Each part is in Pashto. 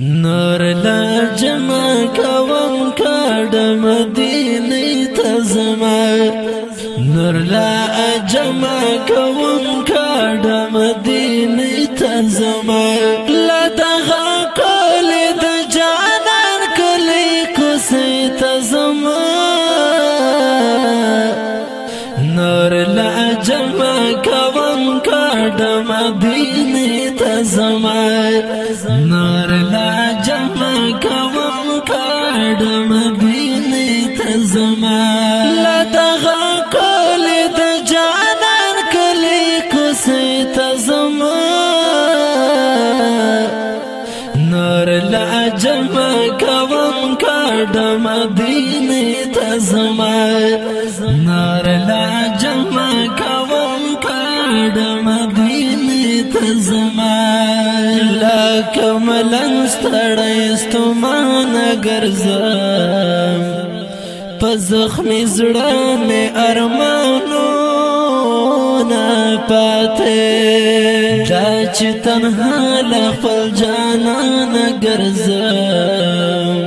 نور لا جمع کوم کاډ مدینه ته زما نور لا جمع کوم نار لا جم کوم کاډم بینې ته زما لا دغه کول د جانان کلی کوسې ته زما نار لا جم کوم کاډم بینې ته زما نار لا جم کوم کاډم بینې ته زما کملن ستړی ستمان ګرځم په زخمې زړه مې ارمانونه پاتې دا چې تنها له خپل جانان ګرځم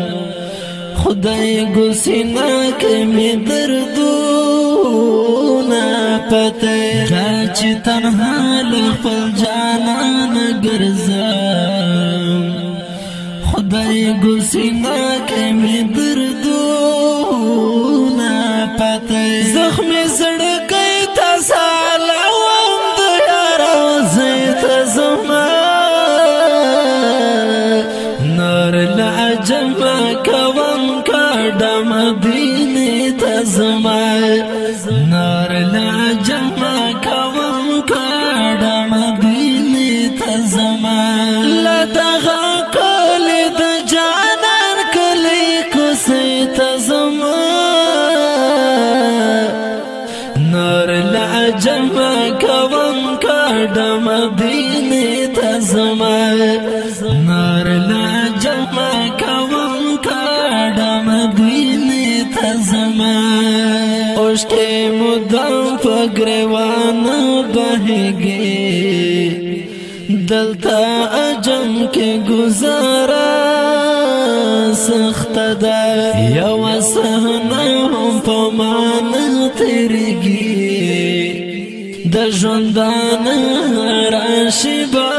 خدای ګوسینا کې مې دردونه پاتې دا چې تنها له خپل جانان ګرځم bari gusina ke me dardu مینه تزما نار لا جمع کوم کډم مینه تزما اوشته مدام فقروان بهږي دلتا اجم کې گزارا سخت ده یو صحنه هم په مان تیرږي د ژوندانه شیبا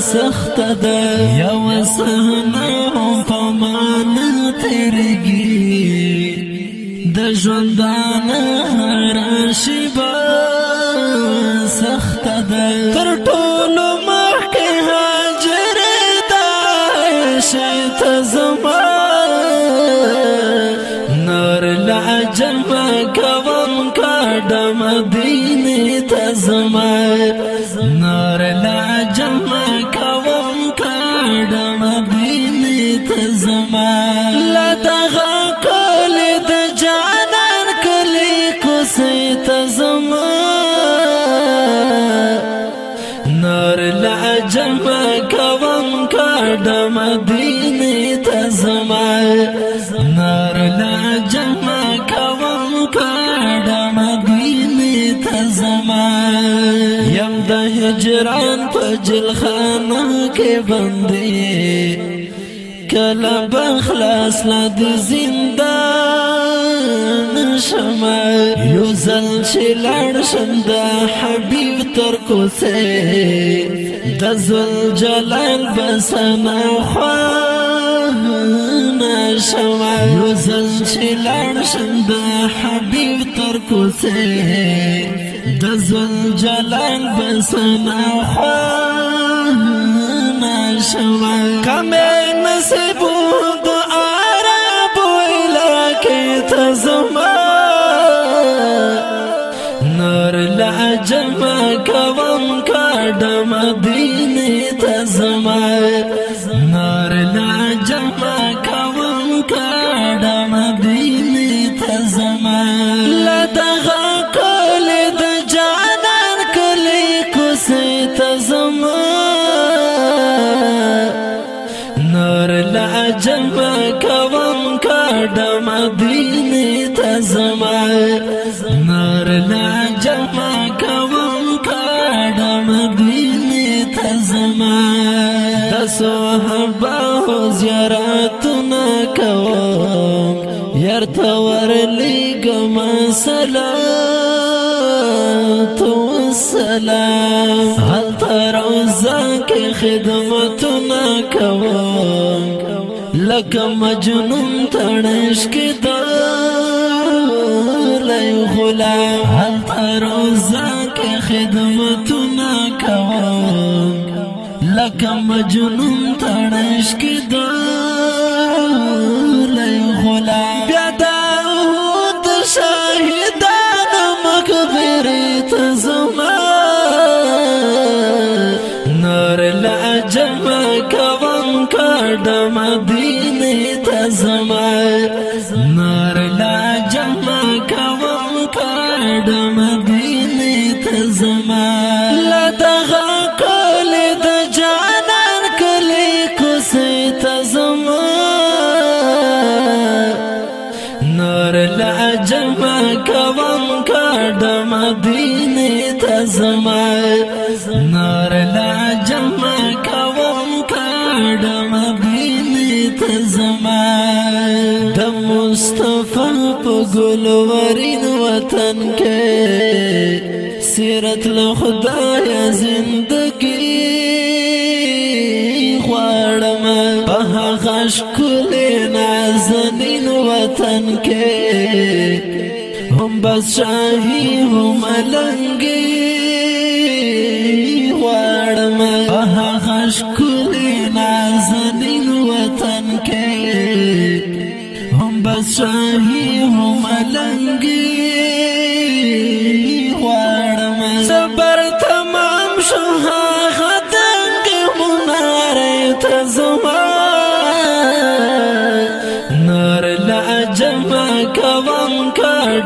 سخت ده یو سهنه په مان تیرګي د ژوندان هر شیبا سخت ده تر ټولو زما نار لا جم کوم کډم بینې ته زما لا دغه کول د جانان کلی کوسې ته زما نار لا جم کوم کډم بینې زمان یم د هجران په جلخانه کې بندي کله بخلاص لد زندان شمع یو زل چې لړ شم د حبیب تر د زل جلال بسما خواه شوال وزن چې لړ شم د حبيب تر کوڅه د ځل جلان بسنا خوانا شوال کمه نصیب د عرب لکه ته زما نور لعجم کوم کډ مدینه ته زما نور لعجم نار لا جمع کوم کاډم دین ته زما د صحابه زیارت نه کوم ير ته ورلی ګم سلام تو سلام هل تروزه کې خدمت نه کوم لکه مجنون تړش کې جنون تړش کې دا لای غلا بیا دا د شهیدان مخبر ته زما نور لعجب کوم کرد مدین ته نور لعجب کوم کرد مدین ته عجبا کوم کار د مدینه ته زما نار لعجبا کوم کار د مدینه ته زما د مصطفی په ګلورین وطن کې سیرت له خدای زندگی وطن کې هم بس شاهي هم لنګي غواړم هغه غشکل نازنین وطن کې هم بس شاهي هم لنګي غواړم صبر تمام شهر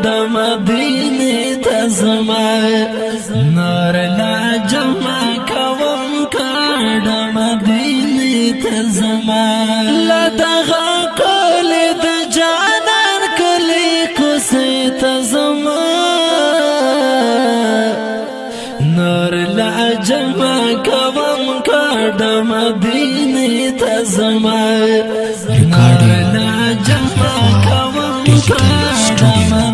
د مدینه تزما نار لا جمع کوم کړه د مدینه تزما لا دغه کول د جانان کلی کوسه تزما نار لا جمع کوم کړه د مدینه تزما نار لا جمع کوم کړه